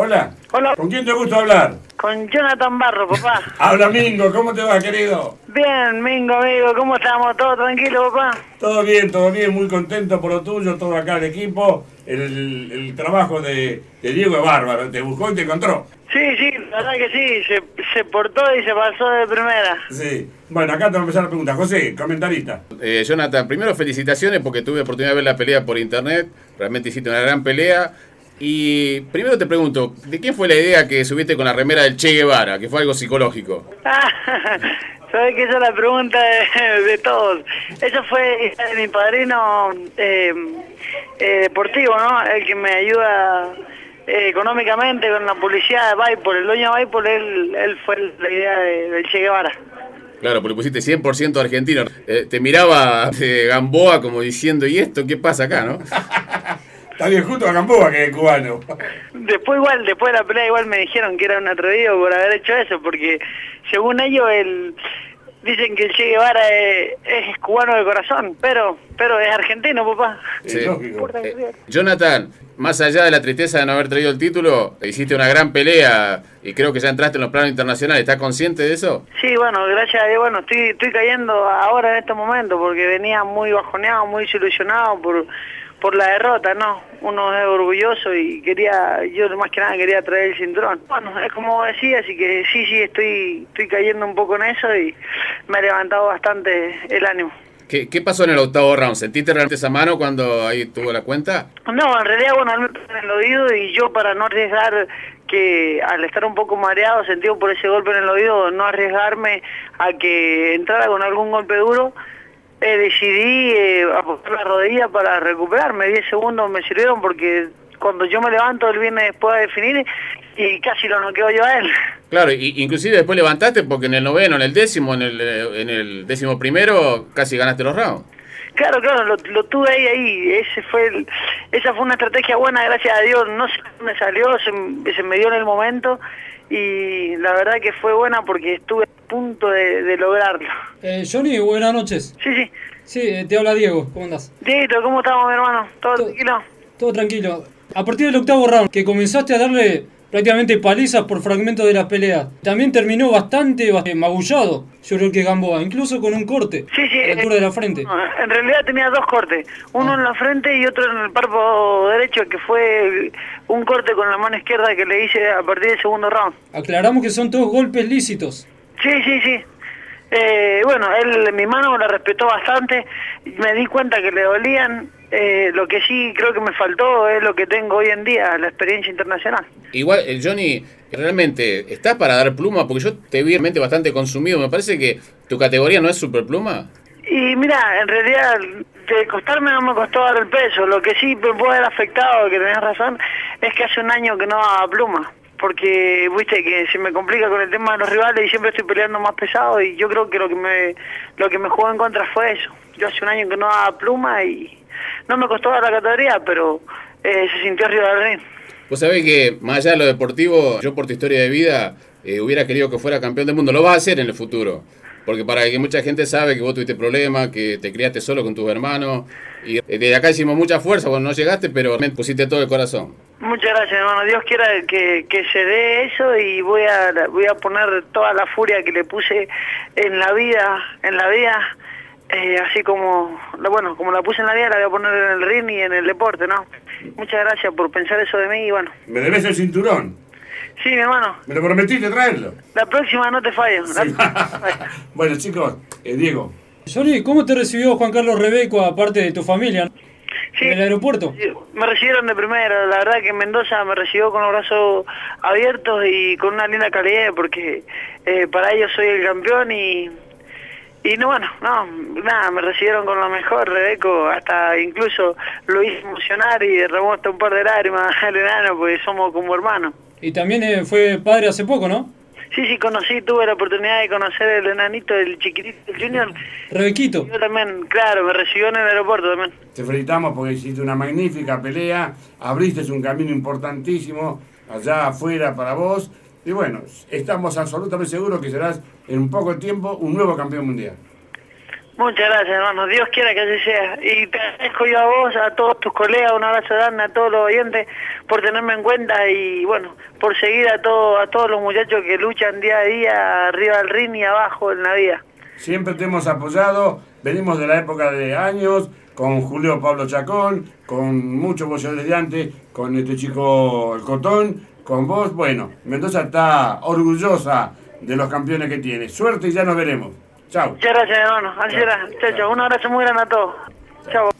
Hola. Hola. ¿Con quién te gusta hablar? Con Jonathan Barro, papá. Habla Mingo, ¿cómo te va, querido? Bien, Mingo, amigo, ¿cómo estamos? ¿Todo tranquilo, papá? Todo bien, todo bien, muy contento por lo tuyo, todo acá el equipo. El, el trabajo de, de Diego es bárbaro, te buscó y te encontró. Sí, sí, la verdad que sí, se, se portó y se pasó de primera. Sí. Bueno, acá te voy a empezar la pregunta. José, comentarista. Eh, Jonathan, primero felicitaciones porque tuve oportunidad de ver la pelea por internet. Realmente hiciste una gran pelea. Y primero te pregunto, ¿de quién fue la idea que subiste con la remera del Che Guevara? Que fue algo psicológico. Sabes que esa es la pregunta de, de todos. Eso fue de mi padrino eh, eh, deportivo, ¿no? El que me ayuda eh, económicamente con la publicidad de Baipol. El dueño de Baipol, él, él fue la idea de- del Che Guevara. Claro, porque pusiste 100% argentino. Eh, te miraba de Gamboa como diciendo, ¿y esto qué pasa acá, no? Está bien justo a Gamboa que es cubano. Después igual, después de la pelea igual me dijeron que era un atrevido por haber hecho eso, porque según ellos el, dicen que el Che Guevara es, es cubano de corazón, pero pero es argentino, papá. Lógico. Eh, Jonathan, más allá de la tristeza de no haber traído el título, hiciste una gran pelea y creo que ya entraste en los planos internacionales. ¿Estás consciente de eso? Sí, bueno, gracias a Dios, bueno, estoy, estoy cayendo ahora en este momento porque venía muy bajoneado, muy desilusionado por, por la derrota, ¿no? Uno es orgulloso y quería, yo más que nada quería traer el cinturón. Bueno, es como decía, así que sí, sí, estoy, estoy cayendo un poco en eso y me ha levantado bastante el ánimo. ¿Qué, qué pasó en el octavo round? ¿Sentiste realmente esa mano cuando ahí tuvo la cuenta? No, en realidad, bueno, él me pegó en el oído y yo para no arriesgar que al estar un poco mareado, sentido por ese golpe en el oído, no arriesgarme a que entrara con algún golpe duro, eh, decidí eh, apostar la rodilla para recuperarme. 10 segundos me sirvieron porque cuando yo me levanto él viene después a definir y casi lo noqueo yo a él. Claro, y, inclusive después levantaste porque en el noveno, en el décimo, en el, eh, en el décimo primero casi ganaste los rounds. Claro, claro, lo, lo tuve ahí, ahí. Ese fue el- esa fue una estrategia buena, gracias a Dios. No sé dónde salió, se, se me dio en el momento y la verdad que fue buena porque estuve a punto de, de lograrlo. Eh, Johnny, buenas noches. Sí, sí. Sí, eh, te habla Diego, ¿cómo andás? Dieguito, ¿cómo estamos, mi hermano? ¿Todo tranquilo? Todo tranquilo. A partir del octavo round, que comenzaste a darle prácticamente palizas por fragmentos de las peleas, también terminó bastante, bastante magullado, yo creo que Gamboa, incluso con un corte Sí, sí. a la altura de la frente. En realidad tenía dos cortes, uno en la frente y otro en el párpado derecho, que fue un corte con la mano izquierda que le hice a partir del segundo round. Aclaramos que son todos golpes lícitos. Sí, sí, sí. Eh, bueno, él, mi mano la respetó bastante, me di cuenta que le dolían, eh, lo que sí creo que me faltó es lo que tengo hoy en día, la experiencia internacional. Igual, Johnny, realmente, ¿estás para dar pluma? Porque yo te vi realmente bastante consumido. Me parece que tu categoría no es superpluma. Y mira, en realidad, de costarme no me costó dar el peso, lo que sí me puede haber afectado, que tenés razón, es que hace un año que no daba pluma. Porque, viste, que se me complica con el tema de los rivales y siempre estoy peleando más pesado y yo creo que lo que me lo que me jugó en contra fue eso. Yo hace un año que no daba pluma y no me costó dar la categoría, pero eh, se sintió arriba del ring. Vos sabés que, más allá de lo deportivo, yo por tu historia de vida eh, hubiera querido que fuera campeón del mundo. Lo vas a hacer en el futuro. Porque para que mucha gente sabe que vos tuviste problemas, que te criaste solo con tus hermanos. Y eh, desde acá hicimos mucha fuerza cuando no llegaste, pero realmente pusiste todo el corazón. Muchas gracias, hermano. Dios quiera que, que se dé eso y voy a voy a poner toda la furia que le puse en la vida, en la vida, eh, así como, bueno, como la puse en la vida, la voy a poner en el ring y en el deporte, ¿no? Muchas gracias por pensar eso de mí y bueno. Me debes el cinturón. Sí, mi hermano. Me lo prometiste traerlo. La próxima no te fallo. La- Bueno, chicos, eh, Diego. Johnny, ¿cómo te recibió Juan Carlos Rebeco, aparte de tu familia, en el aeropuerto? Me recibieron de primera, la verdad que Mendoza me recibió con los brazos abiertos y con una linda calidad porque eh, para ellos soy el campeón y y no bueno, no, nada, me recibieron con lo mejor, Rebeco, hasta incluso lo hice emocionar y derramó hasta un par de lágrimas al enano porque somos como hermanos. Y también eh, fue padre hace poco, ¿no? Sí, sí, conocí, tuve la oportunidad de conocer el enanito, el chiquitito, el junior. Rebequito. Yo también, claro, me recibió en el aeropuerto también. Te felicitamos porque hiciste una magnífica pelea, abriste un camino importantísimo allá afuera para vos. Y bueno, estamos absolutamente seguros que serás en un poco tiempo un nuevo campeón mundial. Muchas gracias, hermano. Dios quiera que así sea. Y te agradezco yo a vos, a todos tus colegas, un abrazo grande a todos los oyentes por tenerme en cuenta y, bueno, por seguir a, todo, a todos los muchachos que luchan día a día arriba del ring y abajo en la vida. Siempre te hemos apoyado. Venimos de la época de años con Julio Pablo Chacón, con muchos boxeadores de antes, con este chico El Cotón, con vos. Bueno, Mendoza está orgullosa de los campeones que tiene. Suerte y ya nos veremos. Chao. Muchas gracias, hermano. Así era. Un abrazo muy grande a todos. Chao.